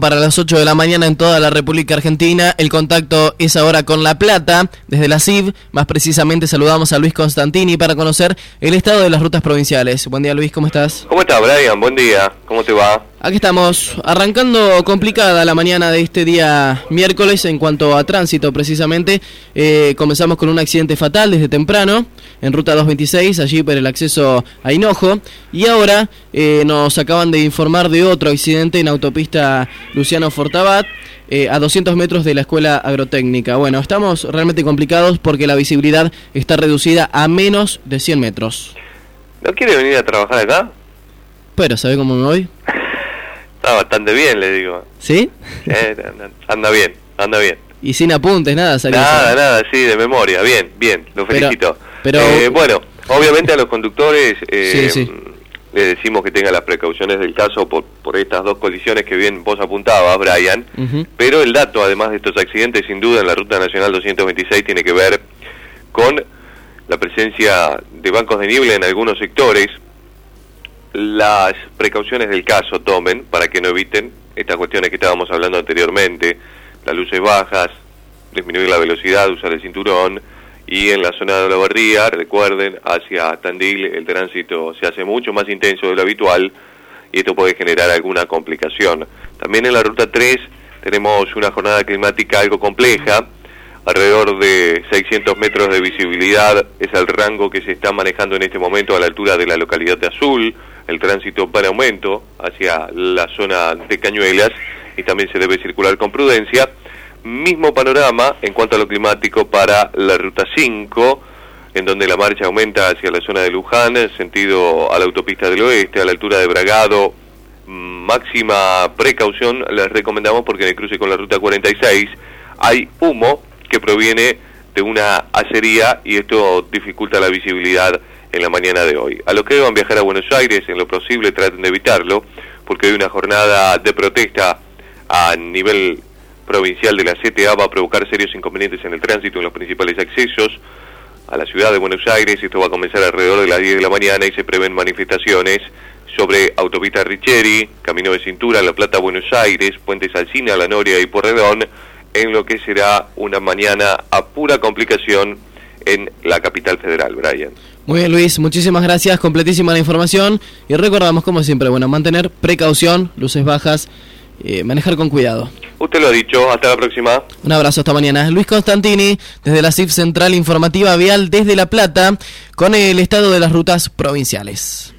Para las 8 de la mañana en toda la República Argentina, el contacto es ahora con La Plata, desde la CIV, más precisamente saludamos a Luis Constantini para conocer el estado de las rutas provinciales. Buen día Luis, ¿cómo estás? ¿Cómo estás Brian? Buen día, ¿cómo te va? Aquí estamos, arrancando complicada la mañana de este día miércoles en cuanto a tránsito precisamente. Eh, comenzamos con un accidente fatal desde temprano en ruta 226, allí por el acceso a Hinojo. Y ahora eh, nos acaban de informar de otro accidente en autopista Luciano Fortabat. Eh, a 200 metros de la escuela agrotécnica. Bueno, estamos realmente complicados porque la visibilidad está reducida a menos de 100 metros. ¿No quiere venir a trabajar acá? Pero, ¿sabe cómo me voy? Está bastante bien, le digo. ¿Sí? Eh, anda bien, anda bien. Y sin apuntes, nada, Nada, nada, sí, de memoria. Bien, bien, lo felicito. Pero, eh, bueno, obviamente a los conductores eh, le decimos que tengan las precauciones del caso por, por estas dos colisiones que bien vos apuntabas, Brian. Pero el dato, además de estos accidentes, sin duda en la Ruta Nacional 226 tiene que ver con la presencia de bancos de niebla en algunos sectores, las precauciones del caso tomen para que no eviten estas cuestiones que estábamos hablando anteriormente, las luces bajas, disminuir la velocidad, usar el cinturón y en la zona de la barría, recuerden, hacia Tandil el tránsito se hace mucho más intenso de lo habitual y esto puede generar alguna complicación. También en la ruta 3 tenemos una jornada climática algo compleja, alrededor de 600 metros de visibilidad es el rango que se está manejando en este momento a la altura de la localidad de Azul, el tránsito para aumento hacia la zona de Cañuelas y también se debe circular con prudencia. Mismo panorama en cuanto a lo climático para la ruta 5, en donde la marcha aumenta hacia la zona de Luján, sentido a la autopista del oeste, a la altura de Bragado. Máxima precaución les recomendamos porque en el cruce con la ruta 46 hay humo que proviene de una acería y esto dificulta la visibilidad en la mañana de hoy. A los que deban viajar a Buenos Aires, en lo posible traten de evitarlo, porque hay una jornada de protesta a nivel provincial de la CTA va a provocar serios inconvenientes en el tránsito en los principales accesos a la ciudad de Buenos Aires. Esto va a comenzar alrededor de las 10 de la mañana y se prevén manifestaciones sobre autopista Richeri, Camino de Cintura, La Plata, Buenos Aires, Puentes Alcina, La Noria y Porredón, en lo que será una mañana a pura complicación en la capital federal, Brian. Muy bien, Luis, muchísimas gracias, completísima la información y recordamos, como siempre, bueno, mantener precaución, luces bajas, eh, manejar con cuidado. Usted lo ha dicho, hasta la próxima. Un abrazo, hasta mañana. Luis Constantini, desde la CIF Central Informativa Vial desde La Plata, con el estado de las rutas provinciales.